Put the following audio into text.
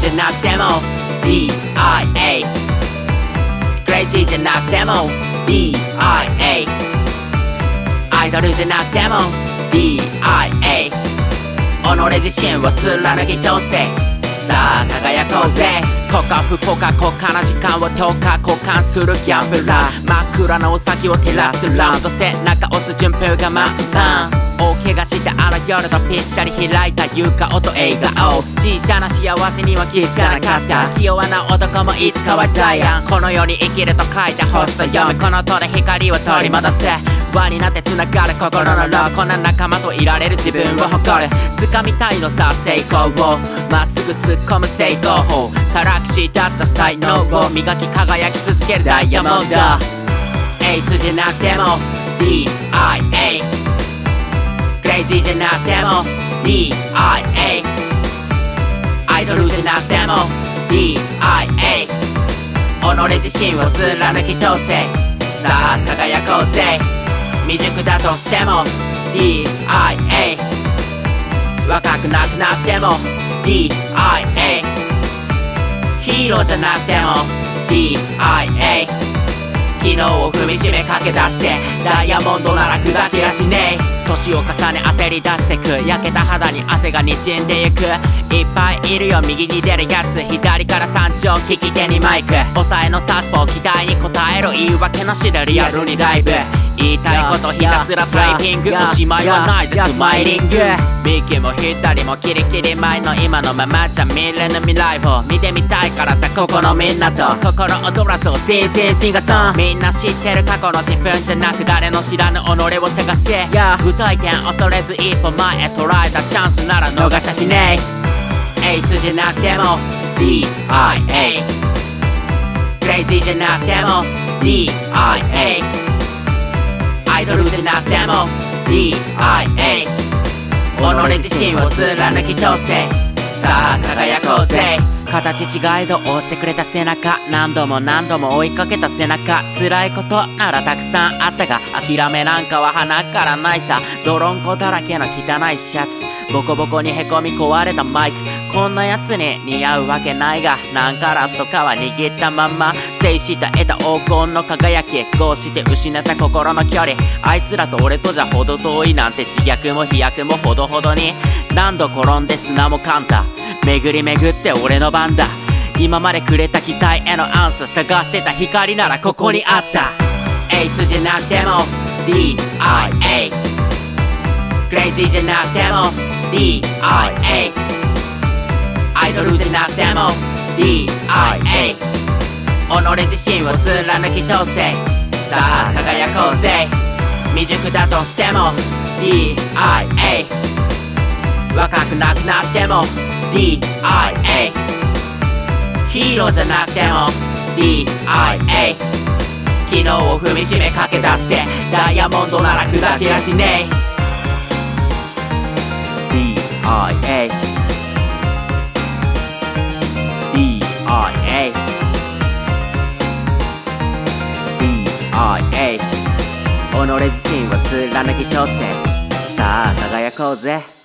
じゃなくても。DIA クレイジーじゃなくても。DIA アイドルじゃなくても。DIA 己自身を貫き通せ。さあ輝こうぜ。こか不幸か高価な時間を10日交換するギャンブラー。真っ暗なお先を照らすラウンド背中押す順風が満タン怪我してあら夜とぴっしゃり開いた床音笑顔小さな幸せには気づかなかった。気弱な男もいつかはジャイアン。この世に生きると書いた星と読むこの手で光を取り戻せ。輪になって繋がる心のローこんな仲間といられる自分を誇る。掴みたいのさ成功を。まっすぐ突っ込む成功。法からくしだった才能を磨き輝き続けるダイヤモンド。エイスじゃなくても DIA クレイジーじゃなくても DIA アイドルじゃなくても DIA 己自身を貫き通せ。さあ輝こうぜ。未熟だとしても DIA 若くなくなっても DIA ヒーローじゃなくても DIA 昨日を踏みしめ駆け出してダイヤモンドなら砕けやしね。え年を重ね焦り出してく焼けた肌に汗がにじんでゆく。いっぱいいるよ右に出るやつ左から山頂利き手にマイク。抑えのサスポ期待に応えろ言い訳のしでリアルにライブ。言いたいことひたすらタイピング。おしまいはないぜスマイリング。右も左もキリキリ前の今のままじゃ見れぬ未来を。見てみたいからさここのみんなと。心躍らそうせいせいシンガソンみんな知ってる過去の自分じゃなく誰の知らぬ己を探せ。具体点恐れず一歩前へ捉えたチャンスなら逃しゃしねえエースじゃなくても DIA クレイジーじゃなくても DIA じなくても DIA 己自身を貫き通せ。さあ輝こうぜ。形違いど押してくれた背中何度も何度も追いかけた背中。辛いことならたくさんあったが諦めなんかは鼻からないさ。泥んこだらけの汚いシャツ。ボコボコにへこみ壊れたマイク。こんなやつに似合うわけないが何カラットかは握ったまんま。静した得た黄金の輝きこうして失った心の距離。あいつらと俺とじゃ程遠いなんて自虐も飛躍もほどほどに。何度転んで砂もかんだ。巡り巡って俺の番だ。今までくれた期待へのアンサー。探してた光ならここにあった。エースじゃなくても。DIA クレイジーじゃなくても。DIA アイドルじゃなくても。DIA 己自身を貫き通せ。さあ輝こうぜ。未熟だとしても DIA 若くなくなっても DIA ヒーローじゃなくても DIA 昨日を踏みしめ駆け出してダイヤモンドなら砕けやしね。え DIA 己自身を貫き通ってさあ輝こうぜ。